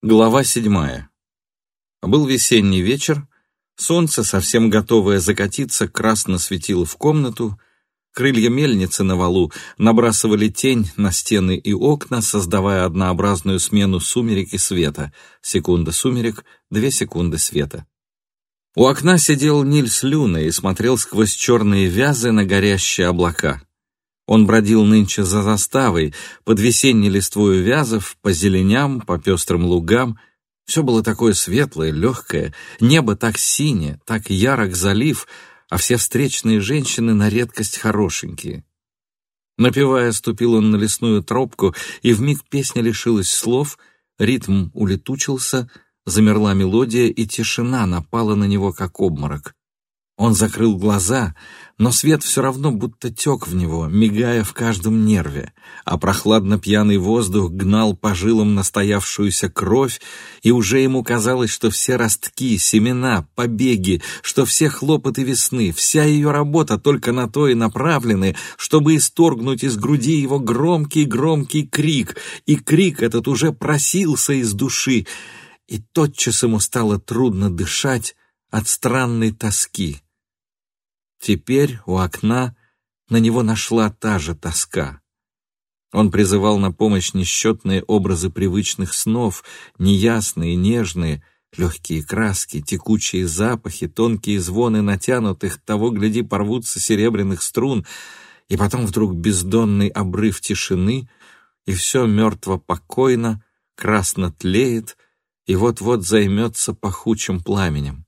Глава седьмая. Был весенний вечер, солнце, совсем готовое закатиться, красно светило в комнату, крылья мельницы на валу набрасывали тень на стены и окна, создавая однообразную смену сумерек и света. Секунда сумерек, две секунды света. У окна сидел Нильс Люна и смотрел сквозь черные вязы на горящие облака. Он бродил нынче за заставой, под весенней листвою вязов, по зеленям, по пестрым лугам. Все было такое светлое, легкое, небо так синее, так ярок залив, а все встречные женщины на редкость хорошенькие. Напевая, ступил он на лесную тропку, и вмиг песня лишилась слов, ритм улетучился, замерла мелодия, и тишина напала на него, как обморок. Он закрыл глаза, но свет все равно будто тек в него, мигая в каждом нерве, а прохладно-пьяный воздух гнал по жилам настоявшуюся кровь, и уже ему казалось, что все ростки, семена, побеги, что все хлопоты весны, вся ее работа только на то и направлены, чтобы исторгнуть из груди его громкий-громкий крик, и крик этот уже просился из души, и тотчас ему стало трудно дышать от странной тоски. Теперь у окна на него нашла та же тоска. Он призывал на помощь несчетные образы привычных снов, неясные, нежные, легкие краски, текучие запахи, тонкие звоны натянутых, того, гляди, порвутся серебряных струн, и потом вдруг бездонный обрыв тишины, и все мертво покойно, красно тлеет, и вот-вот займется пахучим пламенем.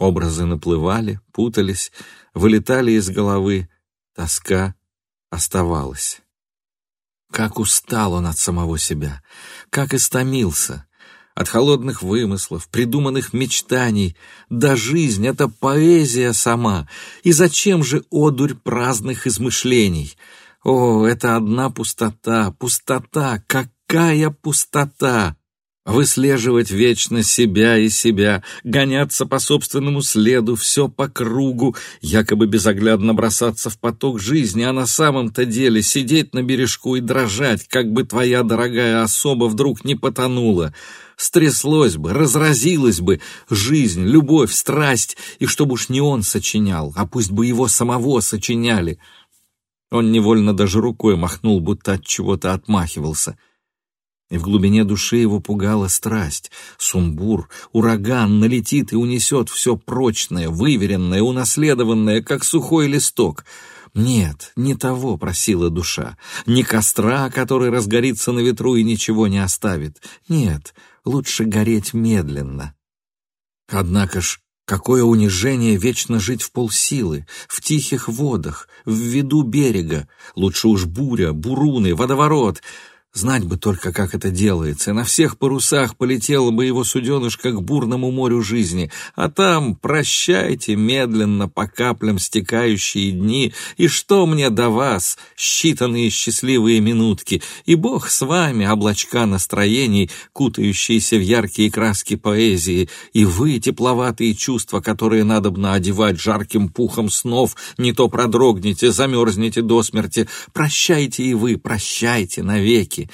Образы наплывали, путались, вылетали из головы. Тоска оставалась. Как устал он от самого себя, как истомился. От холодных вымыслов, придуманных мечтаний. Да жизнь — это поэзия сама. И зачем же одурь праздных измышлений? О, это одна пустота, пустота, какая пустота! Выслеживать вечно себя и себя, гоняться по собственному следу, все по кругу, якобы безоглядно бросаться в поток жизни, а на самом-то деле сидеть на бережку и дрожать, как бы твоя дорогая особа вдруг не потонула. Стряслось бы, разразилась бы жизнь, любовь, страсть, и чтобы уж не он сочинял, а пусть бы его самого сочиняли. Он невольно даже рукой махнул, будто от чего-то отмахивался — и в глубине души его пугала страсть. Сумбур, ураган налетит и унесет все прочное, выверенное, унаследованное, как сухой листок. Нет, не того просила душа. Не костра, который разгорится на ветру и ничего не оставит. Нет, лучше гореть медленно. Однако ж, какое унижение вечно жить в полсилы, в тихих водах, в виду берега. Лучше уж буря, буруны, водоворот — Знать бы только, как это делается, на всех парусах полетело бы его суденышко к бурному морю жизни, а там прощайте медленно по каплям стекающие дни, и что мне до вас, считанные счастливые минутки, и Бог с вами, облачка настроений, кутающиеся в яркие краски поэзии, и вы, тепловатые чувства, которые надобно одевать жарким пухом снов, не то продрогнете, замерзнете до смерти, прощайте и вы, прощайте навеки, реки.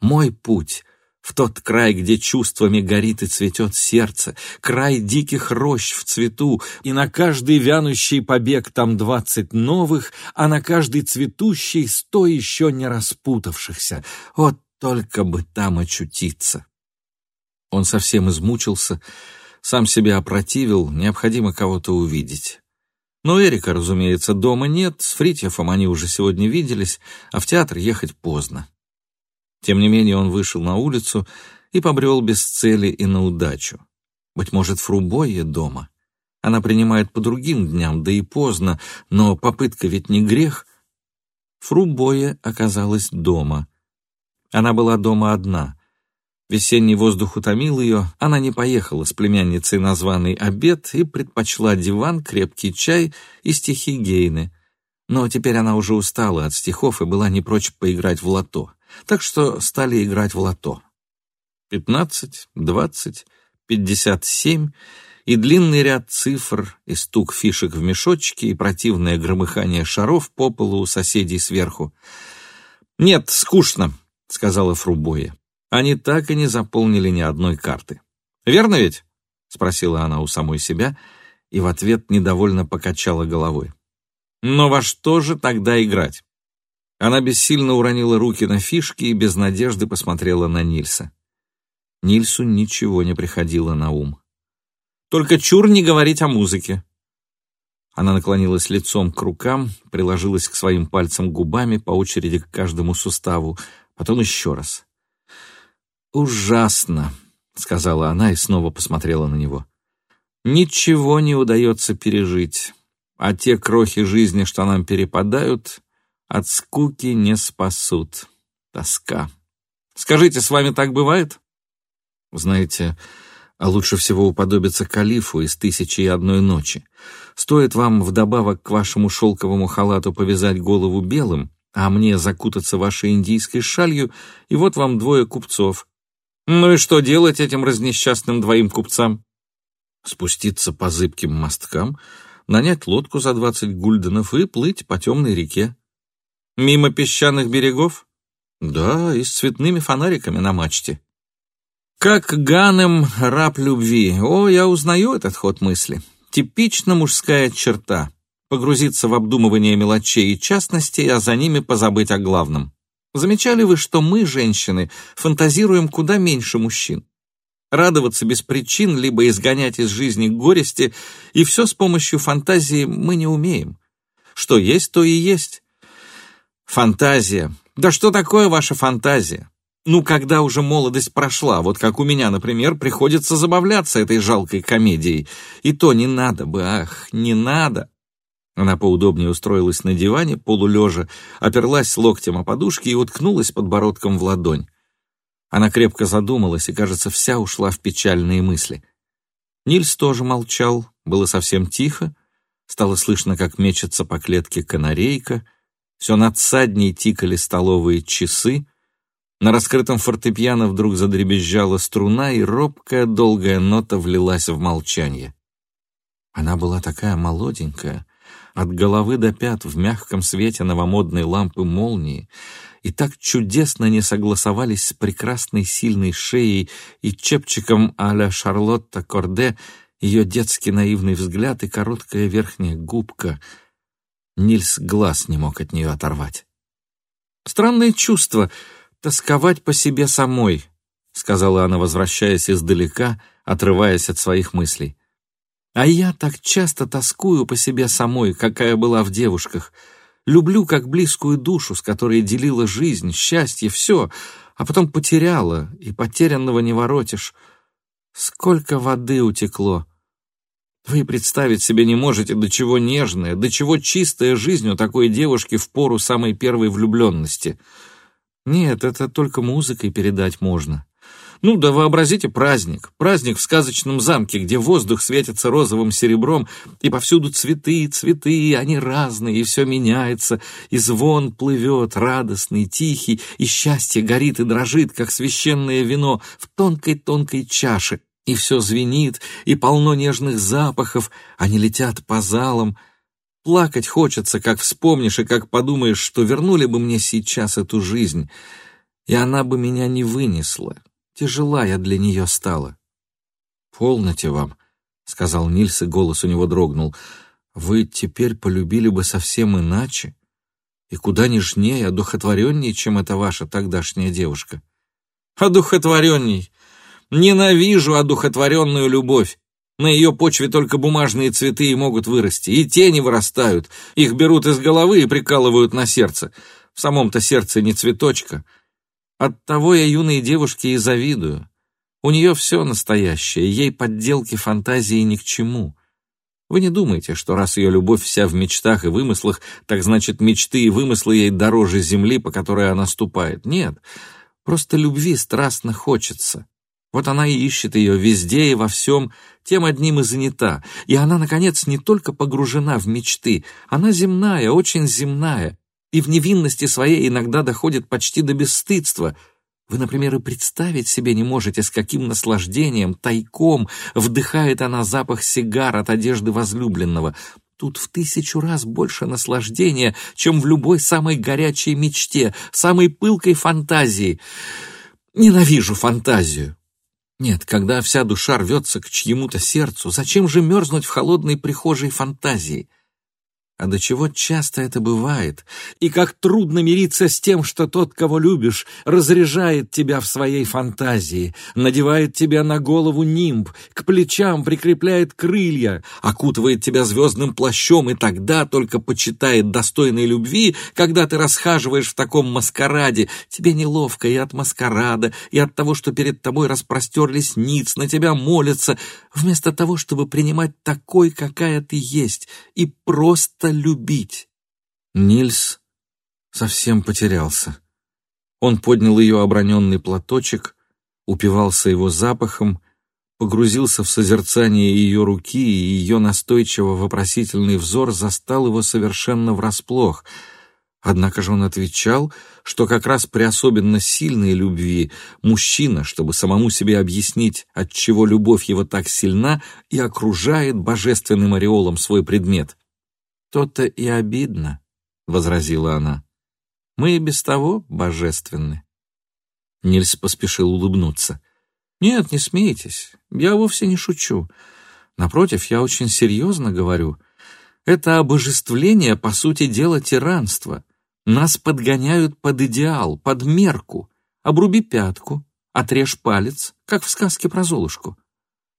Мой путь в тот край, где чувствами горит и цветет сердце, край диких рощ в цвету, и на каждый вянущий побег там двадцать новых, а на каждый цветущий сто еще не распутавшихся. Вот только бы там очутиться. Он совсем измучился, сам себя опротивил, необходимо кого-то увидеть. Но Эрика, разумеется, дома нет, с Фритьефом они уже сегодня виделись, а в театр ехать поздно. Тем не менее он вышел на улицу и побрел без цели и на удачу. Быть может, Фрубойе дома. Она принимает по другим дням, да и поздно, но попытка ведь не грех. Фрубойе оказалась дома. Она была дома одна. Весенний воздух утомил ее, она не поехала с племянницей на званый обед и предпочла диван, крепкий чай и стихи Гейны. Но теперь она уже устала от стихов и была не прочь поиграть в лото так что стали играть в лото. Пятнадцать, двадцать, пятьдесят семь и длинный ряд цифр, и стук фишек в мешочке, и противное громыхание шаров по полу у соседей сверху. «Нет, скучно», — сказала Фрубоя. Они так и не заполнили ни одной карты. «Верно ведь?» — спросила она у самой себя, и в ответ недовольно покачала головой. «Но во что же тогда играть?» Она бессильно уронила руки на фишки и без надежды посмотрела на Нильса. Нильсу ничего не приходило на ум. «Только чур не говорить о музыке!» Она наклонилась лицом к рукам, приложилась к своим пальцам губами по очереди к каждому суставу, потом еще раз. «Ужасно!» — сказала она и снова посмотрела на него. «Ничего не удается пережить, а те крохи жизни, что нам перепадают, от скуки не спасут. Тоска. Скажите, с вами так бывает?» Знаете, а лучше всего уподобиться калифу из «Тысячи и одной ночи». Стоит вам вдобавок к вашему шелковому халату повязать голову белым, а мне закутаться вашей индийской шалью, и вот вам двое купцов. Ну и что делать этим разнесчастным двоим купцам? Спуститься по зыбким мосткам, нанять лодку за двадцать гульденов и плыть по темной реке. Мимо песчаных берегов? Да, и с цветными фонариками на мачте. Как Ганем раб любви. О, я узнаю этот ход мысли. Типично мужская черта — погрузиться в обдумывание мелочей и частностей, а за ними позабыть о главном. Замечали вы, что мы, женщины, фантазируем куда меньше мужчин? Радоваться без причин, либо изгонять из жизни горести, и все с помощью фантазии мы не умеем. Что есть, то и есть. Фантазия. Да что такое ваша фантазия? Ну, когда уже молодость прошла, вот как у меня, например, приходится забавляться этой жалкой комедией. И то не надо бы, ах, не надо. Она поудобнее устроилась на диване, полулежа, оперлась локтем о подушке и уткнулась подбородком в ладонь. Она крепко задумалась и, кажется, вся ушла в печальные мысли. Нильс тоже молчал, было совсем тихо, стало слышно, как мечется по клетке канарейка, все надсадней тикали столовые часы, на раскрытом фортепиано вдруг задребезжала струна, и робкая долгая нота влилась в молчание. Она была такая молоденькая, от головы до пят в мягком свете новомодной лампы молнии, и так чудесно не согласовались с прекрасной сильной шеей и чепчиком а-ля Шарлотта Корде ее детский наивный взгляд и короткая верхняя губка. Нильс глаз не мог от нее оторвать. Странное чувство — тосковать по себе самой», — сказала она, возвращаясь издалека, отрываясь от своих мыслей. «А я так часто тоскую по себе самой, какая была в девушках. Люблю как близкую душу, с которой делила жизнь, счастье, все, а потом потеряла, и потерянного не воротишь. Сколько воды утекло!» Вы представить себе не можете, до чего нежная, до чего чистая жизнь у такой девушки в пору самой первой влюбленности — нет, это только музыкой передать можно. Ну да вообразите праздник. Праздник в сказочном замке, где воздух светится розовым серебром, и повсюду цветы, цветы, они разные, и все меняется, и звон плывет, радостный, тихий, и счастье горит и дрожит, как священное вино в тонкой-тонкой чаше, и все звенит, и полно нежных запахов, они летят по залам, Плакать хочется, как вспомнишь и как подумаешь, что вернули бы мне сейчас эту жизнь, и она бы меня не вынесла. Тяжела я для нее стала. «Полноте вам», — сказал Нильс, и голос у него дрогнул. «Вы теперь полюбили бы совсем иначе и куда нежнее, одухотвореннее, чем эта ваша тогдашняя девушка». «Одухотворенней! Ненавижу одухотворенную любовь! На ее почве только бумажные цветы и могут вырасти, и тени вырастают. Их берут из головы и прикалывают на сердце. В самом-то сердце не цветочка. Оттого я юной девушке и завидую. У нее все настоящее, ей подделки фантазии ни к чему. Вы не думаете, что раз ее любовь вся в мечтах и вымыслах, так значит мечты и вымыслы ей дороже земли, по которой она ступает? Нет, просто любви страстно хочется. Вот она и ищет ее везде и во всем, тем одним и занята. И она, наконец, не только погружена в мечты, она земная, очень земная, и в невинности своей иногда доходит почти до бесстыдства. Вы, например, и представить себе не можете, с каким наслаждением, тайком вдыхает она запах сигар от одежды возлюбленного. Тут в тысячу раз больше наслаждения, чем в любой самой горячей мечте, самой пылкой фантазии. Ненавижу фантазию. Нет, когда вся душа рвется к чьему-то сердцу, зачем же мерзнуть в холодной прихожей фантазии? А до чего часто это бывает, и как трудно мириться с тем, что тот, кого любишь, разряжает тебя в своей фантазии, надевает тебя на голову нимб, к плечам прикрепляет крылья, окутывает тебя звездным плащом и тогда только почитает достойной любви, когда ты расхаживаешь в таком маскараде. Тебе неловко и от маскарада, и от того, что перед тобой распростерлись ниц, на тебя молятся, вместо того, чтобы принимать такой, какая ты есть, и просто любить. Нильс совсем потерялся. Он поднял ее оброненный платочек, упивался его запахом, погрузился в созерцание ее руки, и ее настойчиво вопросительный взор застал его совершенно врасплох. Однако же он отвечал, что как раз при особенно сильной любви мужчина, чтобы самому себе объяснить, отчего любовь его так сильна, и окружает божественным ореолом свой предмет. «То-то и обидно», — возразила она. «Мы и без того божественны». Нильс поспешил улыбнуться. «Нет, не смейтесь, я вовсе не шучу. Напротив, я очень серьезно говорю. Это обожествление, по сути дела, тиранство. Нас подгоняют под идеал, под мерку. Обруби пятку, отрежь палец, как в сказке про Золушку.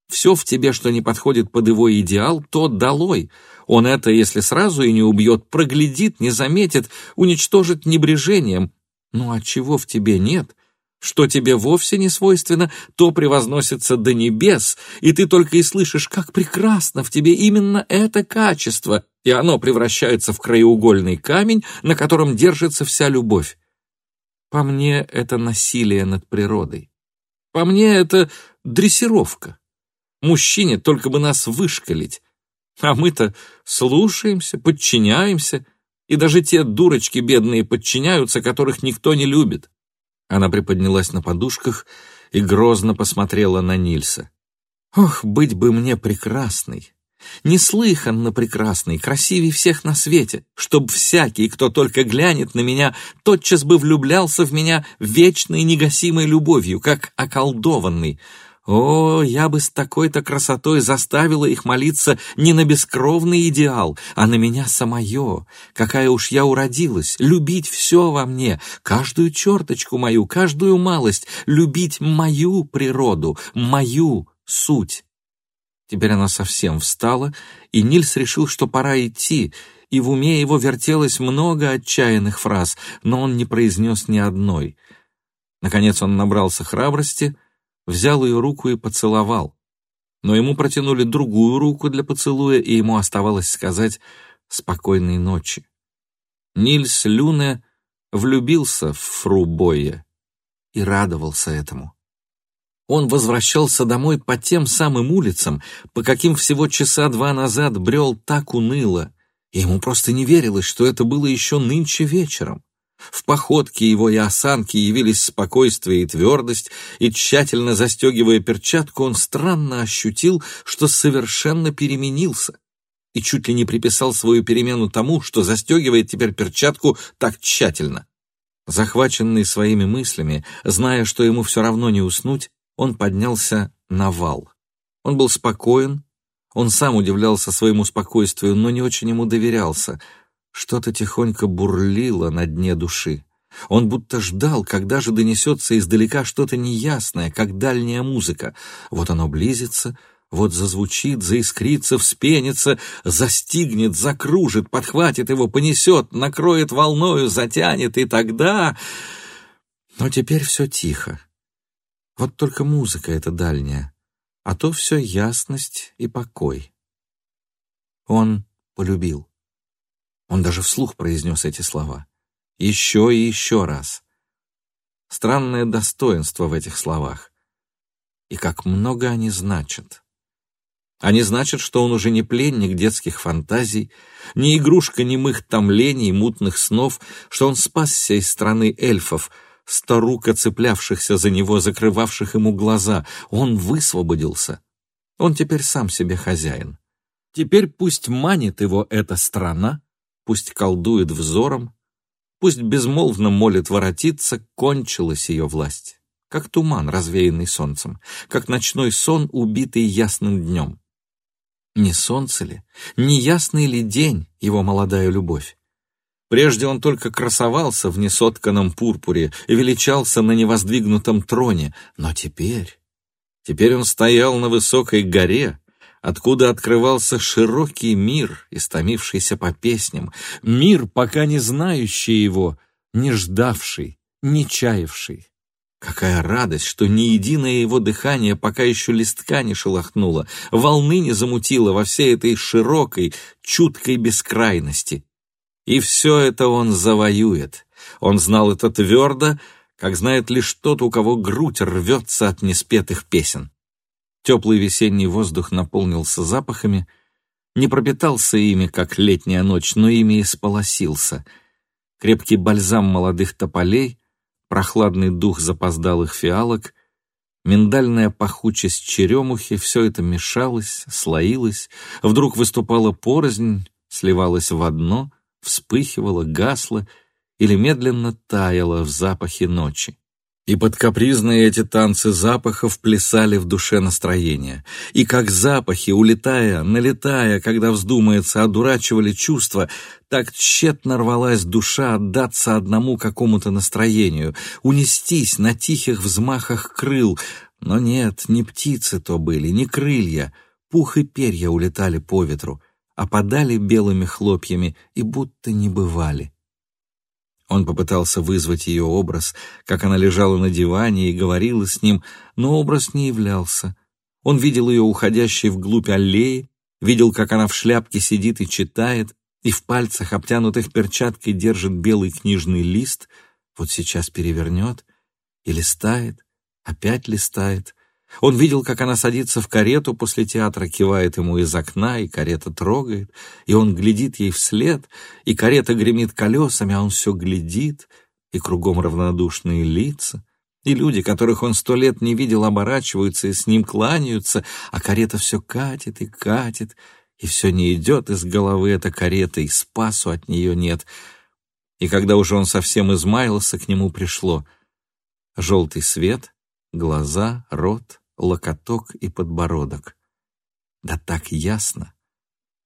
Все в тебе, что не подходит под его идеал, то долой. Он это, если сразу и не убьет, проглядит, не заметит, уничтожит небрежением. Ну а чего в тебе нет? Что тебе вовсе не свойственно, то превозносится до небес, и ты только и слышишь, как прекрасно в тебе именно это качество, и оно превращается в краеугольный камень, на котором держится вся любовь. По мне, это насилие над природой. По мне, это дрессировка. Мужчине только бы нас вышкалить. А мы-то слушаемся, подчиняемся, и даже те дурочки бедные подчиняются, которых никто не любит. Она приподнялась на подушках и грозно посмотрела на Нильса. «Ох, быть бы мне прекрасной! Неслыханно прекрасной, красивей всех на свете, чтоб всякий, кто только глянет на меня, тотчас бы влюблялся в меня вечной негасимой любовью, как околдованный, о, я бы с такой-то красотой заставила их молиться не на бескровный идеал, а на меня самое, какая уж я уродилась, любить все во мне, каждую черточку мою, каждую малость, любить мою природу, мою суть. Теперь она совсем встала, и Нильс решил, что пора идти, и в уме его вертелось много отчаянных фраз, но он не произнес ни одной. Наконец он набрался храбрости — взял ее руку и поцеловал. Но ему протянули другую руку для поцелуя, и ему оставалось сказать «спокойной ночи». Нильс Люне влюбился в фру Бойя и радовался этому. Он возвращался домой по тем самым улицам, по каким всего часа два назад брел так уныло, и ему просто не верилось, что это было еще нынче вечером. В походке его и осанке явились спокойствие и твердость, и, тщательно застегивая перчатку, он странно ощутил, что совершенно переменился, и чуть ли не приписал свою перемену тому, что застегивает теперь перчатку так тщательно. Захваченный своими мыслями, зная, что ему все равно не уснуть, он поднялся на вал. Он был спокоен, он сам удивлялся своему спокойствию, но не очень ему доверялся — что-то тихонько бурлило на дне души. Он будто ждал, когда же донесется издалека что-то неясное, как дальняя музыка. Вот оно близится, вот зазвучит, заискрится, вспенится, застигнет, закружит, подхватит его, понесет, накроет волною, затянет, и тогда... Но теперь все тихо. Вот только музыка эта дальняя, а то все ясность и покой. Он полюбил. Он даже вслух произнес эти слова. Еще и еще раз. Странное достоинство в этих словах. И как много они значат. Они значат, что он уже не пленник детских фантазий, не игрушка немых томлений, мутных снов, что он спасся из страны эльфов, старука, цеплявшихся за него, закрывавших ему глаза. Он высвободился. Он теперь сам себе хозяин. Теперь пусть манит его эта страна, пусть колдует взором, пусть безмолвно молит воротиться, кончилась ее власть. как туман, развеянный солнцем, как ночной сон, убитый ясным днем. Не солнце ли, не ясный ли день его молодая любовь? Прежде он только красовался в несотканном пурпуре и величался на невоздвигнутом троне, но теперь... Теперь он стоял на высокой горе, откуда открывался широкий мир, истомившийся по песням, мир, пока не знающий его, не ждавший, не чаявший. Какая радость, что ни единое его дыхание пока еще листка не шелохнуло, волны не замутило во всей этой широкой, чуткой бескрайности. И все это он завоюет. Он знал это твердо, как знает лишь тот, у кого грудь рвется от неспетых песен. Теплый весенний воздух наполнился запахами, не пропитался ими, как летняя ночь, но ими и сполосился. Крепкий бальзам молодых тополей, прохладный дух запоздалых фиалок, миндальная пахучесть черемухи — все это мешалось, слоилось, вдруг выступала порознь, сливалось в одно, вспыхивало, гасло — или медленно таяла в запахе ночи. И под капризные эти танцы запахов плясали в душе настроения. И как запахи, улетая, налетая, когда вздумается, одурачивали чувства, так тщетно рвалась душа отдаться одному какому-то настроению, унестись на тихих взмахах крыл. Но нет, не птицы то были, не крылья, пух и перья улетали по ветру, опадали белыми хлопьями и будто не бывали. Он попытался вызвать ее образ, как она лежала на диване и говорила с ним, но образ не являлся. Он видел ее уходящей вглубь аллеи, видел, как она в шляпке сидит и читает, и в пальцах, обтянутых перчаткой, держит белый книжный лист, вот сейчас перевернет и листает, опять листает, он видел, как она садится в карету после театра, кивает ему из окна, и карета трогает, и он глядит ей вслед, и карета гремит колесами, а он все глядит, и кругом равнодушные лица, и люди, которых он сто лет не видел, оборачиваются и с ним кланяются, а карета все катит и катит, и все не идет из головы эта карета, и спасу от нее нет. И когда уже он совсем измаялся, к нему пришло желтый свет — глаза, рот, локоток и подбородок. Да так ясно,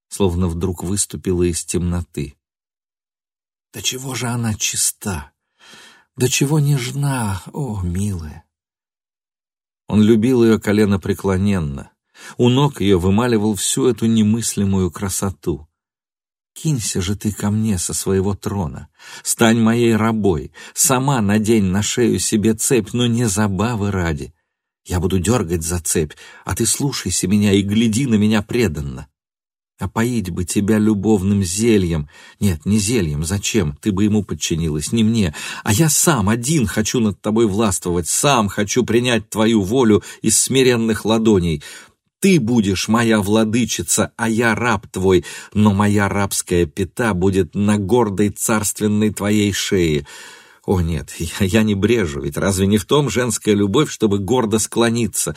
словно вдруг выступила из темноты. Да чего же она чиста, да чего нежна, о, милая! Он любил ее колено преклоненно, у ног ее вымаливал всю эту немыслимую красоту. Кинься же ты ко мне со своего трона, стань моей рабой, сама надень на шею себе цепь, но не забавы ради. Я буду дергать за цепь, а ты слушайся меня и гляди на меня преданно. Опоить бы тебя любовным зельем. Нет, не зельем, зачем? Ты бы ему подчинилась, не мне. А я сам один хочу над тобой властвовать, сам хочу принять твою волю из смиренных ладоней. Ты будешь моя владычица, а я раб твой, но моя рабская пята будет на гордой царственной твоей шее. О нет, я, я не брежу, ведь разве не в том женская любовь, чтобы гордо склониться?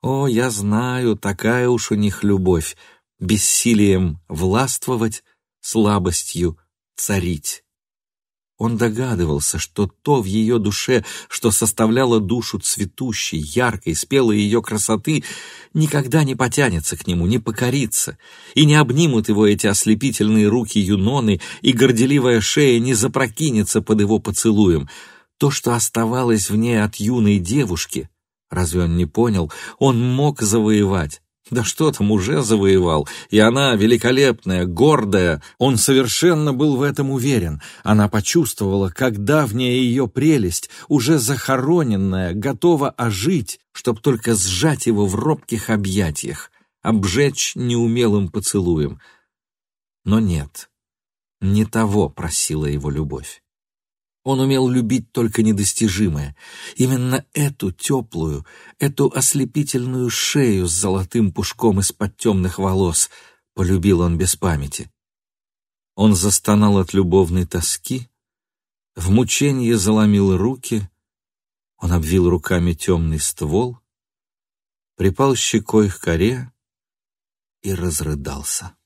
О, я знаю, такая уж у них любовь, бессилием властвовать, слабостью царить. Он догадывался, что то в ее душе, что составляло душу цветущей, яркой, спелой ее красоты, никогда не потянется к нему, не покорится, и не обнимут его эти ослепительные руки Юноны, и горделивая шея не запрокинется под его поцелуем. То, что оставалось в ней от юной девушки, разве он не понял, он мог завоевать, да что там, уже завоевал. И она великолепная, гордая. Он совершенно был в этом уверен. Она почувствовала, как давняя ее прелесть, уже захороненная, готова ожить, чтоб только сжать его в робких объятиях, обжечь неумелым поцелуем. Но нет, не того просила его любовь. Он умел любить только недостижимое. Именно эту теплую, эту ослепительную шею с золотым пушком из-под темных волос полюбил он без памяти. Он застонал от любовной тоски, в мучении заломил руки, он обвил руками темный ствол, припал щекой к коре и разрыдался.